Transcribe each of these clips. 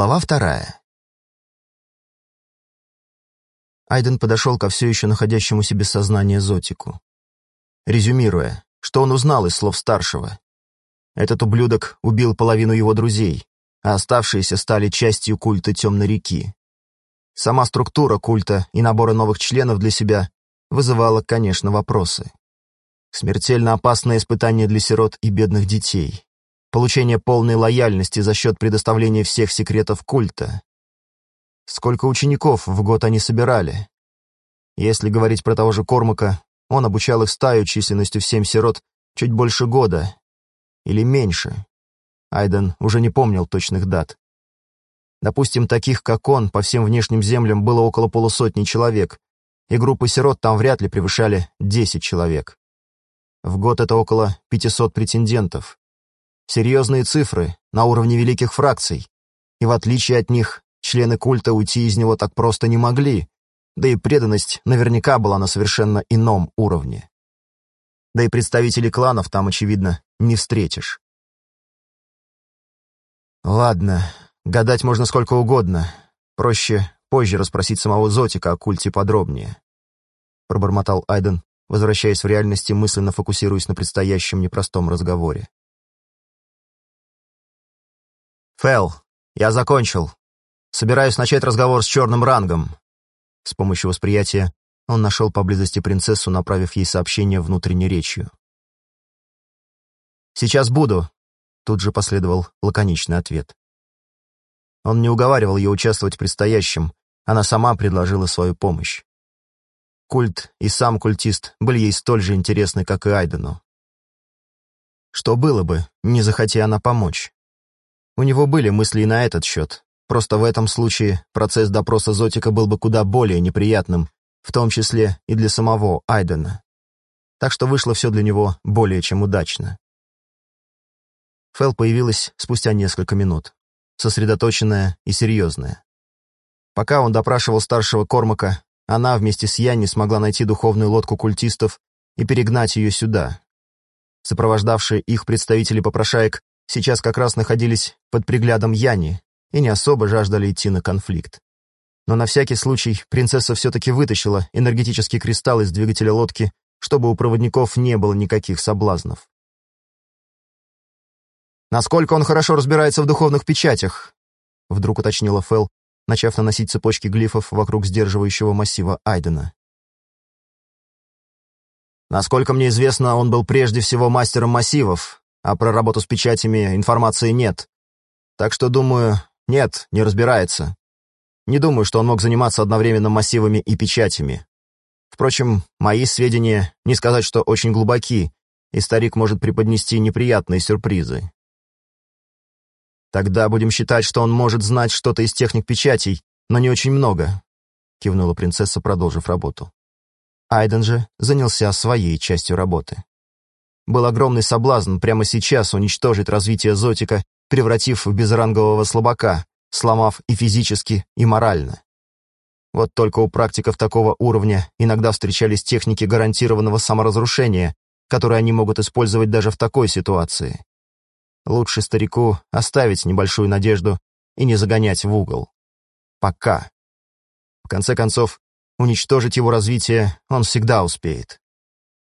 Глава вторая. Айден подошел ко все еще находящемуся без сознания Зотику. Резюмируя, что он узнал из слов старшего. Этот ублюдок убил половину его друзей, а оставшиеся стали частью культа Темной реки. Сама структура культа и набора новых членов для себя вызывала, конечно, вопросы. Смертельно опасное испытание для сирот и бедных детей. Получение полной лояльности за счет предоставления всех секретов культа. Сколько учеников в год они собирали? Если говорить про того же Кормака, он обучал их стаю численностью в семь сирот чуть больше года. Или меньше. Айден уже не помнил точных дат. Допустим, таких, как он, по всем внешним землям было около полусотни человек, и группы сирот там вряд ли превышали 10 человек. В год это около 500 претендентов. Серьезные цифры, на уровне великих фракций. И в отличие от них, члены культа уйти из него так просто не могли, да и преданность наверняка была на совершенно ином уровне. Да и представителей кланов там, очевидно, не встретишь. Ладно, гадать можно сколько угодно. Проще позже расспросить самого Зотика о культе подробнее. Пробормотал Айден, возвращаясь в реальность и мысленно фокусируясь на предстоящем непростом разговоре. «Фэл, я закончил. Собираюсь начать разговор с черным рангом». С помощью восприятия он нашел поблизости принцессу, направив ей сообщение внутренней речью. «Сейчас буду», — тут же последовал лаконичный ответ. Он не уговаривал ее участвовать в предстоящем, она сама предложила свою помощь. Культ и сам культист были ей столь же интересны, как и Айдену. Что было бы, не захотя она помочь? У него были мысли и на этот счет, просто в этом случае процесс допроса Зотика был бы куда более неприятным, в том числе и для самого Айдена. Так что вышло все для него более чем удачно. Фэл появилась спустя несколько минут, сосредоточенная и серьезная. Пока он допрашивал старшего Кормака, она вместе с Янни смогла найти духовную лодку культистов и перегнать ее сюда. Сопровождавшие их представители попрошаек сейчас как раз находились под приглядом Яни и не особо жаждали идти на конфликт. Но на всякий случай принцесса все-таки вытащила энергетический кристалл из двигателя лодки, чтобы у проводников не было никаких соблазнов. «Насколько он хорошо разбирается в духовных печатях?» — вдруг уточнила Фэл, начав наносить цепочки глифов вокруг сдерживающего массива Айдена. Насколько мне известно, он был прежде всего мастером массивов, а про работу с печатями информации нет. Так что, думаю, нет, не разбирается. Не думаю, что он мог заниматься одновременно массивами и печатями. Впрочем, мои сведения, не сказать, что очень глубоки, и старик может преподнести неприятные сюрпризы. «Тогда будем считать, что он может знать что-то из техник печатей, но не очень много», — кивнула принцесса, продолжив работу. Айден же занялся своей частью работы. Был огромный соблазн прямо сейчас уничтожить развитие Зотика, превратив в безрангового слабака, сломав и физически, и морально. Вот только у практиков такого уровня иногда встречались техники гарантированного саморазрушения, которые они могут использовать даже в такой ситуации. Лучше старику оставить небольшую надежду и не загонять в угол. Пока. В конце концов, уничтожить его развитие он всегда успеет.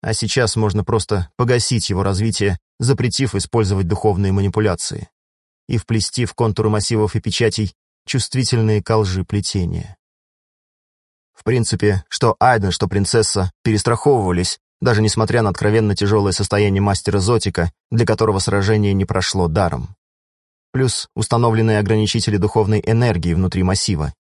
А сейчас можно просто погасить его развитие, запретив использовать духовные манипуляции и вплести в контуры массивов и печатей чувствительные к лжи плетения. В принципе, что Айден, что принцесса перестраховывались, даже несмотря на откровенно тяжелое состояние мастера Зотика, для которого сражение не прошло даром. Плюс установленные ограничители духовной энергии внутри массива.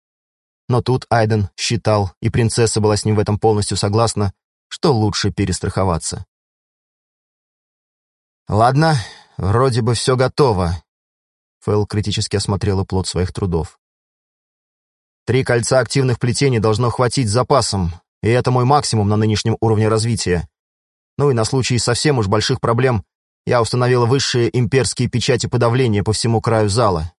Но тут Айден считал, и принцесса была с ним в этом полностью согласна, что лучше перестраховаться. «Ладно, вроде бы все готово», — Фэл критически осмотрела плод своих трудов. «Три кольца активных плетений должно хватить запасом, и это мой максимум на нынешнем уровне развития. Ну и на случай совсем уж больших проблем я установила высшие имперские печати подавления по всему краю зала.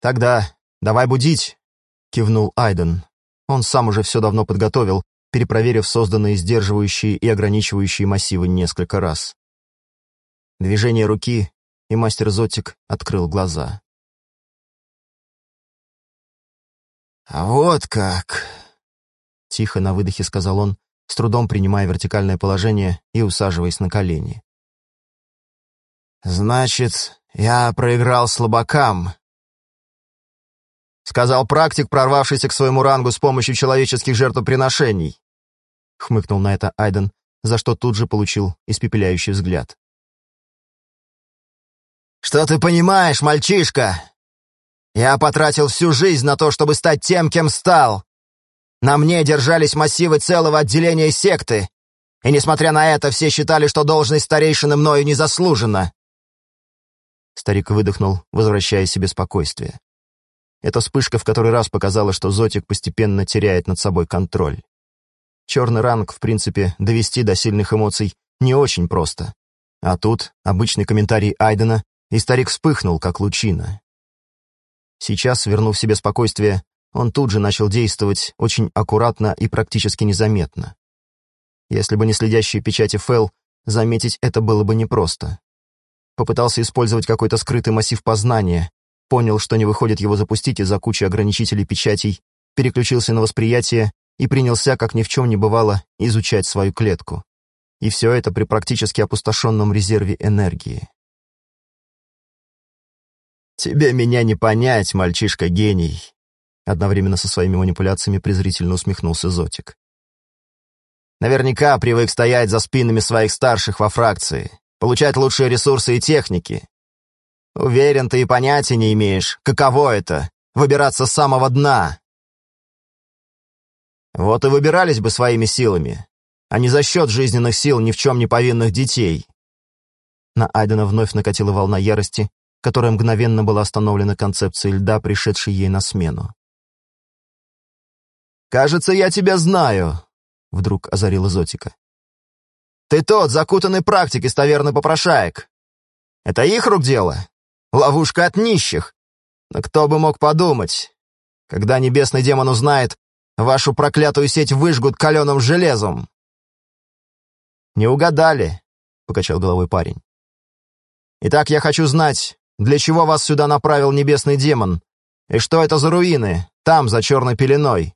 «Тогда давай будить», — кивнул Айден. Он сам уже все давно подготовил, перепроверив созданные сдерживающие и ограничивающие массивы несколько раз. Движение руки, и мастер Зотик открыл глаза. «А «Вот как!» — тихо на выдохе сказал он, с трудом принимая вертикальное положение и усаживаясь на колени. «Значит, я проиграл слабакам, сказал практик, прорвавшийся к своему рангу с помощью человеческих жертвоприношений. Хмыкнул на это Айден, за что тут же получил испепеляющий взгляд. «Что ты понимаешь, мальчишка? Я потратил всю жизнь на то, чтобы стать тем, кем стал. На мне держались массивы целого отделения секты, и, несмотря на это, все считали, что должность старейшины мною не заслужена. Старик выдохнул, возвращая себе спокойствие. Эта вспышка в который раз показала, что Зотик постепенно теряет над собой контроль. Черный ранг, в принципе, довести до сильных эмоций не очень просто. А тут обычный комментарий Айдена, и старик вспыхнул, как лучина. Сейчас, вернув себе спокойствие, он тут же начал действовать очень аккуратно и практически незаметно. Если бы не следящие печати Фэл, заметить это было бы непросто. Попытался использовать какой-то скрытый массив познания, понял, что не выходит его запустить из-за кучи ограничителей печатей, переключился на восприятие и принялся, как ни в чем не бывало, изучать свою клетку. И все это при практически опустошенном резерве энергии. «Тебе меня не понять, мальчишка-гений», Одновременно со своими манипуляциями презрительно усмехнулся Зотик. Наверняка привык стоять за спинами своих старших во фракции, получать лучшие ресурсы и техники. Уверен, ты и понятия не имеешь, каково это — выбираться с самого дна. Вот и выбирались бы своими силами, а не за счет жизненных сил ни в чем не повинных детей. На Айдена вновь накатила волна ярости, которая мгновенно была остановлена концепцией льда, пришедшей ей на смену. «Кажется, я тебя знаю», — вдруг озарила Зотика. «Ты тот, закутанный практик из таверны попрошаек. Это их рук дело? Ловушка от нищих. Но кто бы мог подумать, когда небесный демон узнает, вашу проклятую сеть выжгут каленым железом». «Не угадали», — покачал головой парень. «Итак, я хочу знать, для чего вас сюда направил небесный демон, и что это за руины, там, за черной пеленой?»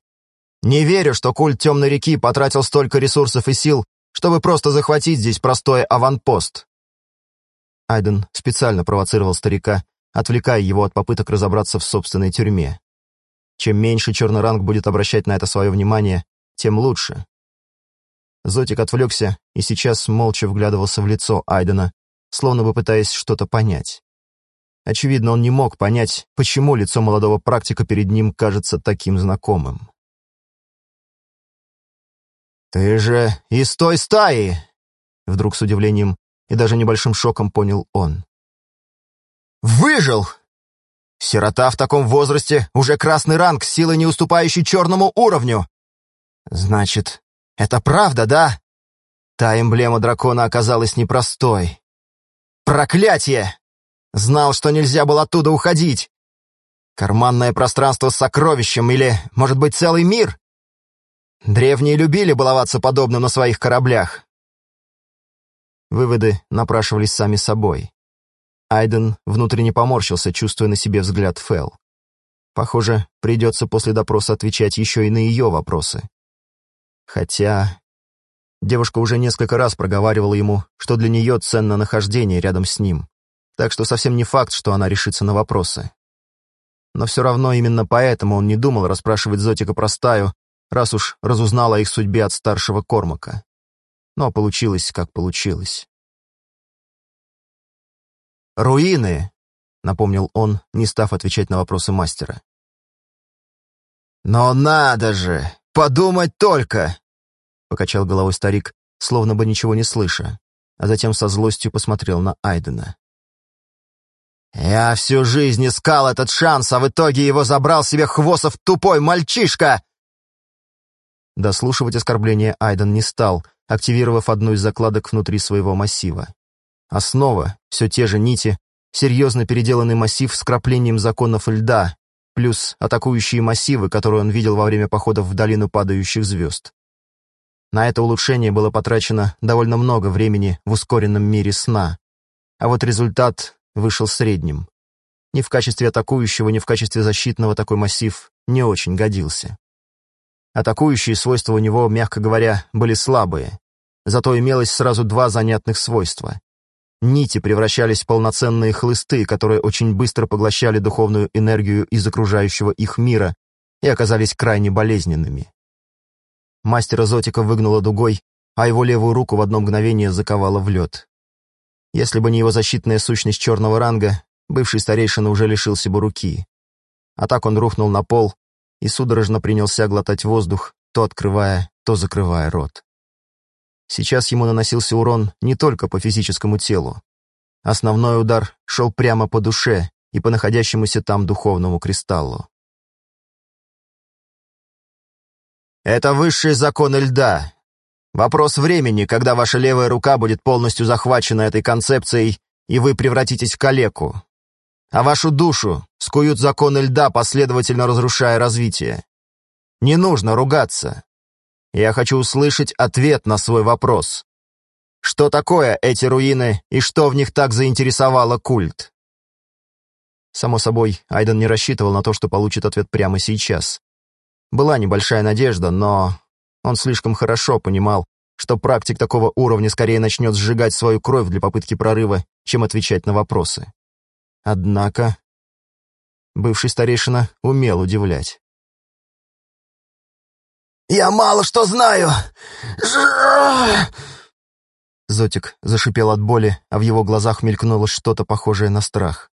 Не верю, что культ Темной реки потратил столько ресурсов и сил, чтобы просто захватить здесь простой аванпост. Айден специально провоцировал старика, отвлекая его от попыток разобраться в собственной тюрьме. Чем меньше черный ранг будет обращать на это свое внимание, тем лучше. Зотик отвлекся и сейчас молча вглядывался в лицо Айдена, словно бы пытаясь что-то понять. Очевидно, он не мог понять, почему лицо молодого практика перед ним кажется таким знакомым. «Ты же из той стаи!» Вдруг с удивлением и даже небольшим шоком понял он. «Выжил! Сирота в таком возрасте уже красный ранг, силой не уступающий черному уровню! Значит, это правда, да? Та эмблема дракона оказалась непростой. Проклятие! Знал, что нельзя было оттуда уходить! Карманное пространство с сокровищем или, может быть, целый мир?» Древние любили баловаться подобным на своих кораблях. Выводы напрашивались сами собой. Айден внутренне поморщился, чувствуя на себе взгляд Фэл. Похоже, придется после допроса отвечать еще и на ее вопросы. Хотя... Девушка уже несколько раз проговаривала ему, что для нее ценно нахождение рядом с ним, так что совсем не факт, что она решится на вопросы. Но все равно именно поэтому он не думал расспрашивать Зотика про стаю, раз уж разузнал о их судьбе от старшего Кормака. Но получилось, как получилось. «Руины!» — напомнил он, не став отвечать на вопросы мастера. «Но надо же! Подумать только!» — покачал головой старик, словно бы ничего не слыша, а затем со злостью посмотрел на Айдена. «Я всю жизнь искал этот шанс, а в итоге его забрал себе Хвосов тупой мальчишка! Дослушивать оскорбление Айден не стал, активировав одну из закладок внутри своего массива. Основа, все те же нити, серьезно переделанный массив с краплением законов льда, плюс атакующие массивы, которые он видел во время походов в долину падающих звезд. На это улучшение было потрачено довольно много времени в ускоренном мире сна, а вот результат вышел средним. Ни в качестве атакующего, ни в качестве защитного такой массив не очень годился. Атакующие свойства у него, мягко говоря, были слабые. Зато имелось сразу два занятных свойства. Нити превращались в полноценные хлысты, которые очень быстро поглощали духовную энергию из окружающего их мира и оказались крайне болезненными. Мастера Зотика выгнуло дугой, а его левую руку в одно мгновение заковало в лед. Если бы не его защитная сущность черного ранга, бывший старейшина уже лишился бы руки. А так он рухнул на пол и судорожно принялся глотать воздух, то открывая, то закрывая рот. Сейчас ему наносился урон не только по физическому телу. Основной удар шел прямо по душе и по находящемуся там духовному кристаллу. Это высший закон льда. Вопрос времени, когда ваша левая рука будет полностью захвачена этой концепцией, и вы превратитесь в калеку. А вашу душу скуют законы льда, последовательно разрушая развитие. Не нужно ругаться. Я хочу услышать ответ на свой вопрос. Что такое эти руины и что в них так заинтересовало культ? Само собой, Айден не рассчитывал на то, что получит ответ прямо сейчас. Была небольшая надежда, но он слишком хорошо понимал, что практик такого уровня скорее начнет сжигать свою кровь для попытки прорыва, чем отвечать на вопросы. Однако бывший старейшина умел удивлять. «Я мало что знаю!» Зотик зашипел от боли, а в его глазах мелькнуло что-то похожее на страх.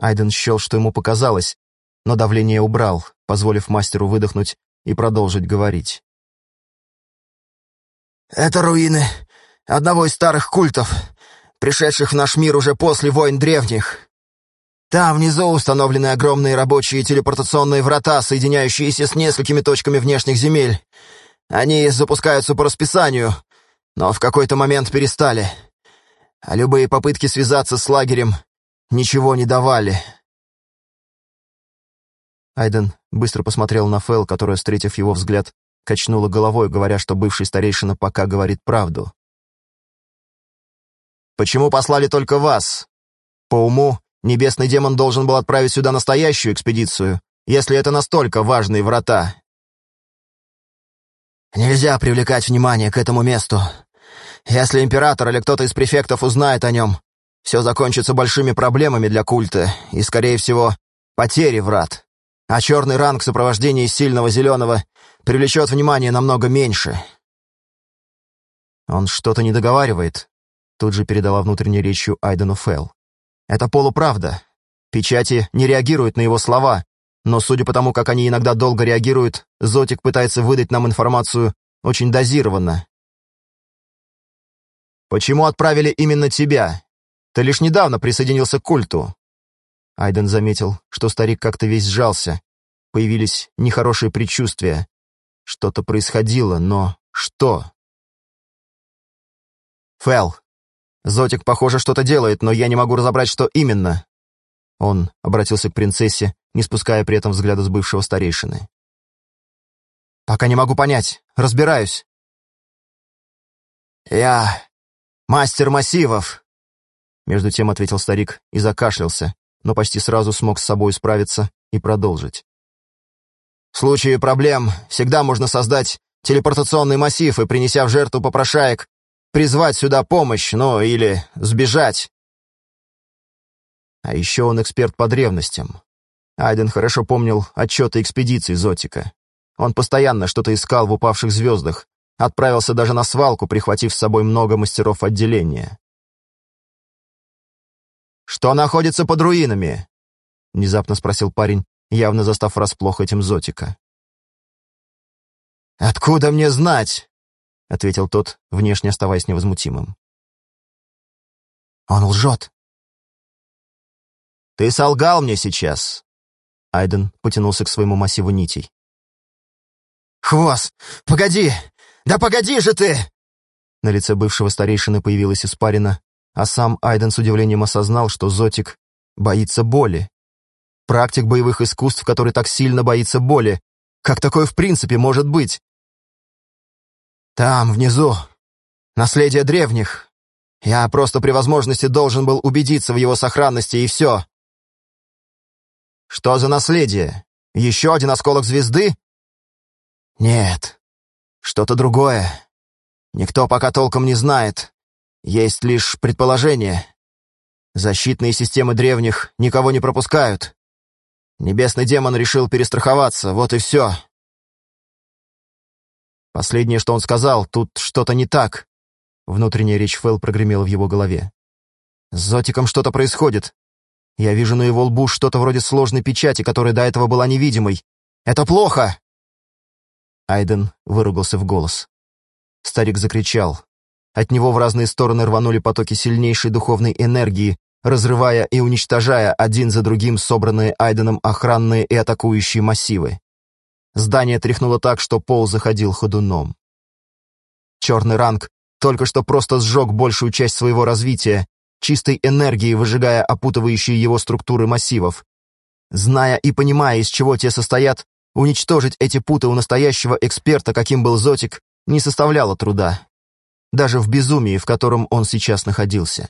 Айден счел, что ему показалось, но давление убрал, позволив мастеру выдохнуть и продолжить говорить. «Это руины одного из старых культов, пришедших в наш мир уже после войн древних. Там внизу установлены огромные рабочие телепортационные врата, соединяющиеся с несколькими точками внешних земель. Они запускаются по расписанию, но в какой-то момент перестали. А любые попытки связаться с лагерем ничего не давали». Айден быстро посмотрел на Фэл, которая, встретив его взгляд, качнула головой, говоря, что бывший старейшина пока говорит правду. «Почему послали только вас? По уму, небесный демон должен был отправить сюда настоящую экспедицию, если это настолько важные врата». «Нельзя привлекать внимание к этому месту. Если император или кто-то из префектов узнает о нем, все закончится большими проблемами для культа и, скорее всего, потерей врат а черный ранг в сопровождении сильного зеленого привлечет внимание намного меньше. Он что-то не договаривает, тут же передала внутренней речью Айдену Фелл. Это полуправда. Печати не реагируют на его слова, но судя по тому, как они иногда долго реагируют, Зотик пытается выдать нам информацию очень дозированно. «Почему отправили именно тебя? Ты лишь недавно присоединился к культу. Айден заметил, что старик как-то весь сжался. Появились нехорошие предчувствия. Что-то происходило, но что? «Фэл, Зотик, похоже, что-то делает, но я не могу разобрать, что именно». Он обратился к принцессе, не спуская при этом взгляда с бывшего старейшины. «Пока не могу понять. Разбираюсь». «Я мастер массивов», — между тем ответил старик и закашлялся, но почти сразу смог с собой справиться и продолжить. В случае проблем всегда можно создать телепортационный массив и, принеся в жертву попрошаек, призвать сюда помощь, ну или сбежать. А еще он эксперт по древностям. Айден хорошо помнил отчеты экспедиции Зотика. Он постоянно что-то искал в упавших звездах, отправился даже на свалку, прихватив с собой много мастеров отделения. «Что находится под руинами?» — внезапно спросил парень, явно застав врасплох этим Зотика. «Откуда мне знать?» — ответил тот, внешне оставаясь невозмутимым. «Он лжет». «Ты солгал мне сейчас!» Айден потянулся к своему массиву нитей. «Хвост! Погоди! Да погоди же ты!» На лице бывшего старейшины появилась испарина, а сам Айден с удивлением осознал, что Зотик боится боли. Практик боевых искусств, который так сильно боится боли. Как такое в принципе может быть? Там, внизу, наследие древних. Я просто при возможности должен был убедиться в его сохранности, и все. Что за наследие? Еще один осколок звезды? Нет, что-то другое. Никто пока толком не знает. Есть лишь предположение. Защитные системы древних никого не пропускают. Небесный демон решил перестраховаться, вот и все. Последнее, что он сказал, тут что-то не так. Внутренняя речь Фэл прогремела в его голове. С Зотиком что-то происходит. Я вижу на его лбу что-то вроде сложной печати, которая до этого была невидимой. Это плохо!» Айден выругался в голос. Старик закричал. От него в разные стороны рванули потоки сильнейшей духовной энергии, разрывая и уничтожая один за другим собранные Айденом охранные и атакующие массивы. Здание тряхнуло так, что пол заходил ходуном. Черный ранг только что просто сжег большую часть своего развития, чистой энергией выжигая опутывающие его структуры массивов. Зная и понимая, из чего те состоят, уничтожить эти путы у настоящего эксперта, каким был Зотик, не составляло труда. Даже в безумии, в котором он сейчас находился.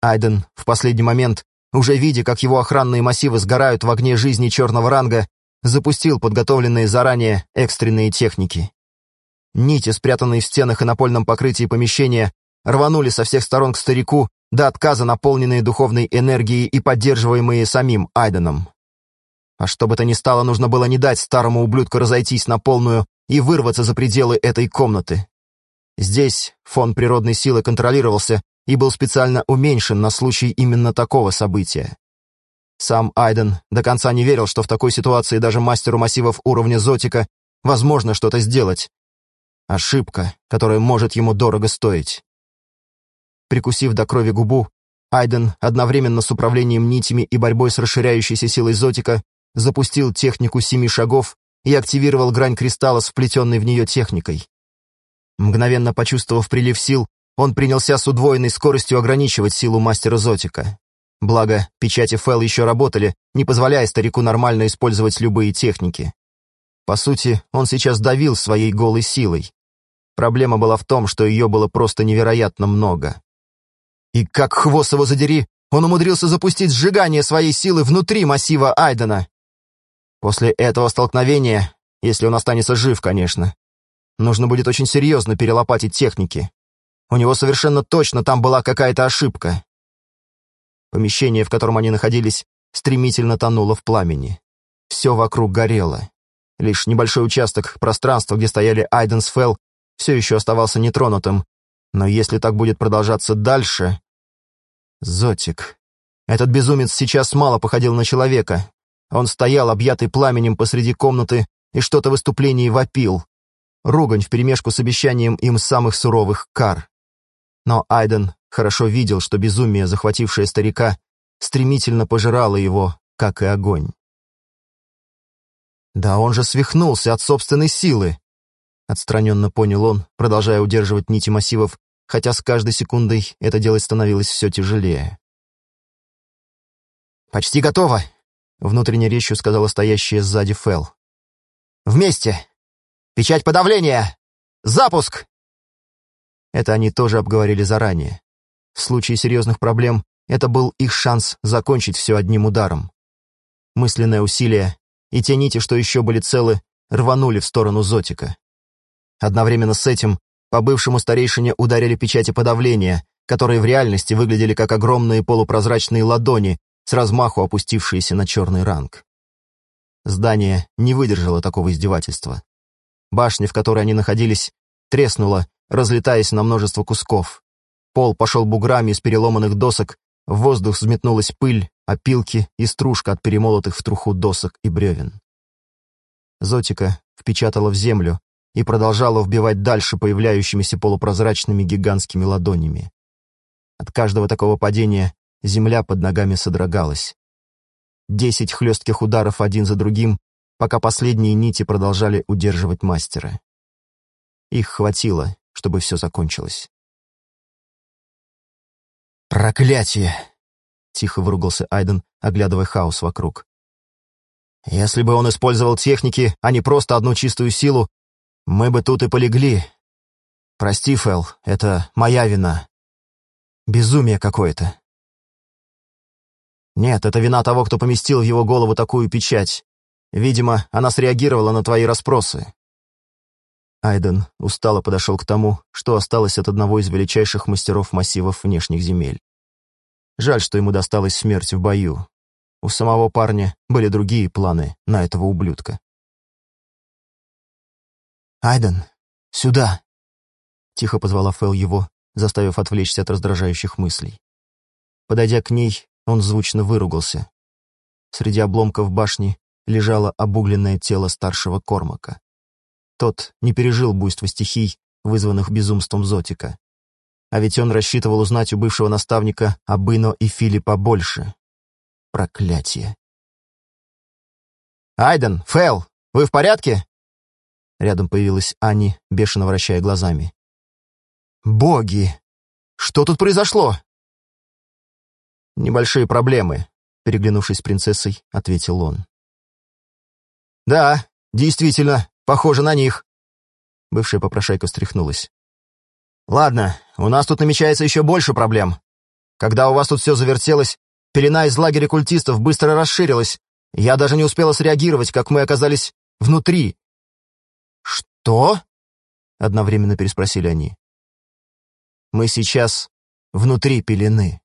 Айден в последний момент, уже видя, как его охранные массивы сгорают в огне жизни черного ранга, запустил подготовленные заранее экстренные техники. Нити, спрятанные в стенах и напольном покрытии помещения, рванули со всех сторон к старику, до отказа наполненные духовной энергией и поддерживаемые самим Айденом. А что бы то ни стало, нужно было не дать старому ублюдку разойтись на полную и вырваться за пределы этой комнаты. Здесь фон природной силы контролировался и был специально уменьшен на случай именно такого события. Сам Айден до конца не верил, что в такой ситуации даже мастеру массивов уровня Зотика возможно что-то сделать. Ошибка, которая может ему дорого стоить. Прикусив до крови губу, Айден одновременно с управлением нитями и борьбой с расширяющейся силой Зотика запустил технику семи шагов и активировал грань кристалла с вплетенной в нее техникой. Мгновенно почувствовав прилив сил, он принялся с удвоенной скоростью ограничивать силу мастера Зотика. Благо, печати Фэл еще работали, не позволяя старику нормально использовать любые техники. По сути, он сейчас давил своей голой силой. Проблема была в том, что ее было просто невероятно много. И как хвост его задери, он умудрился запустить сжигание своей силы внутри массива Айдена. После этого столкновения, если он останется жив, конечно, нужно будет очень серьезно перелопатить техники. У него совершенно точно там была какая-то ошибка. Помещение, в котором они находились, стремительно тонуло в пламени. Все вокруг горело. Лишь небольшой участок пространства, где стояли Айденсфелл, все еще оставался нетронутым. Но если так будет продолжаться дальше... Зотик. Этот безумец сейчас мало походил на человека. Он стоял, объятый пламенем посреди комнаты, и что-то в выступлении вопил. Ругань вперемешку с обещанием им самых суровых кар. Но Айден хорошо видел, что безумие, захватившее старика, стремительно пожирало его, как и огонь. «Да он же свихнулся от собственной силы!» Отстраненно понял он, продолжая удерживать нити массивов, хотя с каждой секундой это делать становилось все тяжелее. «Почти готово!» — внутренней речью сказала стоящая сзади Фэл. «Вместе! Печать подавления! Запуск!» Это они тоже обговорили заранее. В случае серьезных проблем это был их шанс закончить все одним ударом. Мысленное усилие и те нити, что еще были целы, рванули в сторону Зотика. Одновременно с этим по бывшему старейшине ударили печати подавления, которые в реальности выглядели как огромные полупрозрачные ладони, с размаху опустившиеся на черный ранг. Здание не выдержало такого издевательства. Башня, в которой они находились, треснула, разлетаясь на множество кусков. Пол пошел буграми из переломанных досок, в воздух взметнулась пыль, опилки и стружка от перемолотых в труху досок и бревен. Зотика впечатала в землю и продолжала вбивать дальше появляющимися полупрозрачными гигантскими ладонями. От каждого такого падения земля под ногами содрогалась. Десять хлестких ударов один за другим, пока последние нити продолжали удерживать мастера. Их хватило, чтобы все закончилось. «Проклятие!» — тихо выругался Айден, оглядывая хаос вокруг. «Если бы он использовал техники, а не просто одну чистую силу, мы бы тут и полегли. Прости, Фэл, это моя вина. Безумие какое-то». Нет, это вина того, кто поместил в его голову такую печать. Видимо, она среагировала на твои расспросы. Айден устало подошел к тому, что осталось от одного из величайших мастеров массивов внешних земель. Жаль, что ему досталась смерть в бою. У самого парня были другие планы на этого ублюдка. «Айден, сюда!» Тихо позвала Фэл его, заставив отвлечься от раздражающих мыслей. Подойдя к ней, он звучно выругался. Среди обломков башни лежало обугленное тело старшего Кормака. Тот не пережил буйство стихий, вызванных безумством Зотика. А ведь он рассчитывал узнать у бывшего наставника Абыно и Филиппа больше. Проклятие. «Айден, Фэл, вы в порядке?» Рядом появилась Ани, бешено вращая глазами. «Боги! Что тут произошло?» «Небольшие проблемы», — переглянувшись с принцессой, ответил он. «Да, действительно, Похоже на них». Бывшая попрошайка встряхнулась. «Ладно, у нас тут намечается еще больше проблем. Когда у вас тут все завертелось, пелена из лагеря культистов быстро расширилась. Я даже не успела среагировать, как мы оказались внутри». «Что?» — одновременно переспросили они. «Мы сейчас внутри пелены».